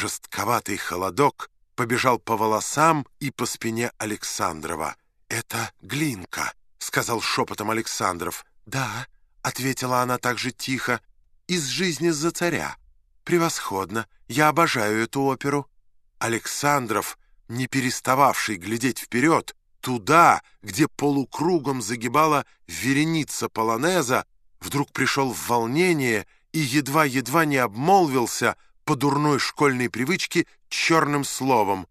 Жестковатый холодок побежал по волосам и по спине Александрова. «Это Глинка», — сказал шепотом Александров. «Да», — ответила она также тихо, — «из жизни за царя. Превосходно, я обожаю эту оперу». Александров, не перестававший глядеть вперед, туда, где полукругом загибала вереница полонеза, вдруг пришел в волнение и едва-едва не обмолвился по дурной школьной привычке черным словом.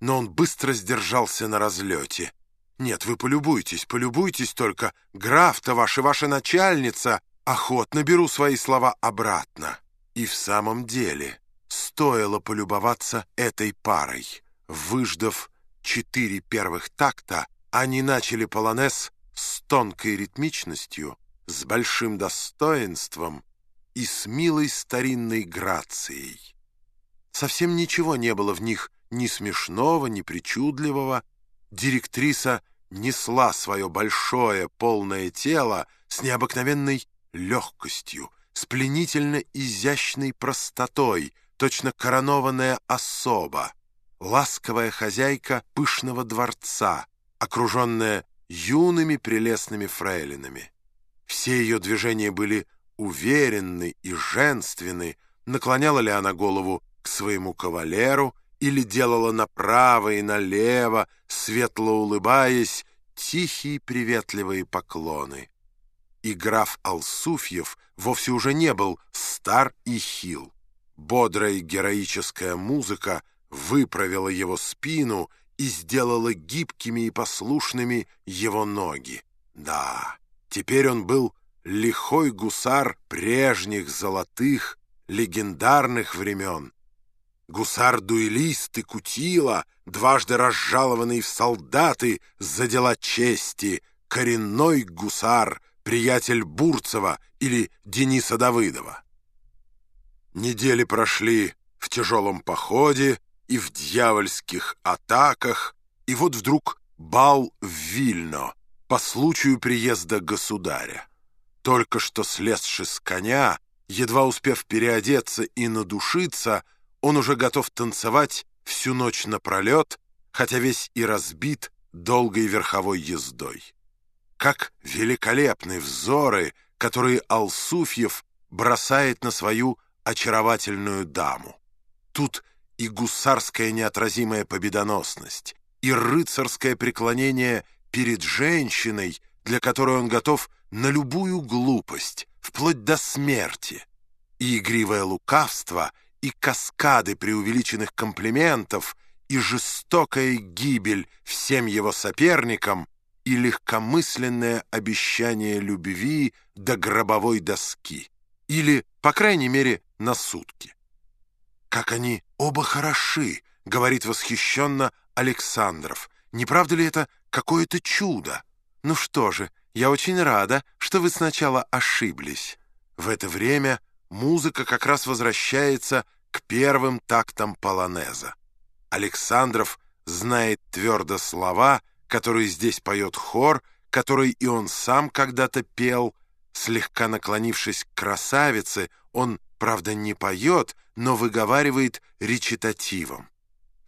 Но он быстро сдержался на разлете. «Нет, вы полюбуйтесь, полюбуйтесь только. Граф-то ваша, ваша начальница. Охотно беру свои слова обратно». И в самом деле стоило полюбоваться этой парой. Выждав четыре первых такта, они начали полонез с тонкой ритмичностью, с большим достоинством и с милой старинной грацией. Совсем ничего не было в них ни смешного, ни причудливого. Директриса несла свое большое полное тело с необыкновенной легкостью, с пленительно изящной простотой, точно коронованная особа, ласковая хозяйка пышного дворца, окруженная юными прелестными фрейлинами. Все ее движения были уверенны и женственны, наклоняла ли она голову к своему кавалеру или делала направо и налево, светло улыбаясь, тихие приветливые поклоны. И граф Алсуфьев вовсе уже не был стар и хил. Бодрая героическая музыка выправила его спину и сделала гибкими и послушными его ноги. Да, теперь он был лихой гусар прежних золотых, легендарных времен. Гусар-дуэлист и Кутила, дважды разжалованный в солдаты за дела чести, коренной гусар, приятель Бурцева или Дениса Давыдова. Недели прошли в тяжелом походе и в дьявольских атаках, и вот вдруг бал в Вильно по случаю приезда государя. Только что слезши с коня, едва успев переодеться и надушиться, он уже готов танцевать всю ночь напролет, хотя весь и разбит долгой верховой ездой. Как великолепны взоры, которые Алсуфьев бросает на свою очаровательную даму. Тут и гусарская неотразимая победоносность, и рыцарское преклонение перед женщиной, для которой он готов на любую глупость, вплоть до смерти, и игривое лукавство, и каскады преувеличенных комплиментов, и жестокая гибель всем его соперникам, и легкомысленное обещание любви до гробовой доски, или, по крайней мере, на сутки. «Как они оба хороши!» — говорит восхищенно Александров. «Не правда ли это какое-то чудо? Ну что же, я очень рада, что вы сначала ошиблись». В это время музыка как раз возвращается к первым тактам полонеза. Александров знает твердо слова, которые здесь поет хор, который и он сам когда-то пел. Слегка наклонившись к красавице, он, правда, не поет, но выговаривает речитативом.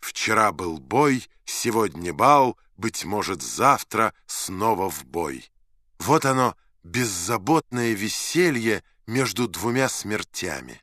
«Вчера был бой, сегодня бал, быть может, завтра снова в бой». Вот оно, беззаботное веселье между двумя смертями.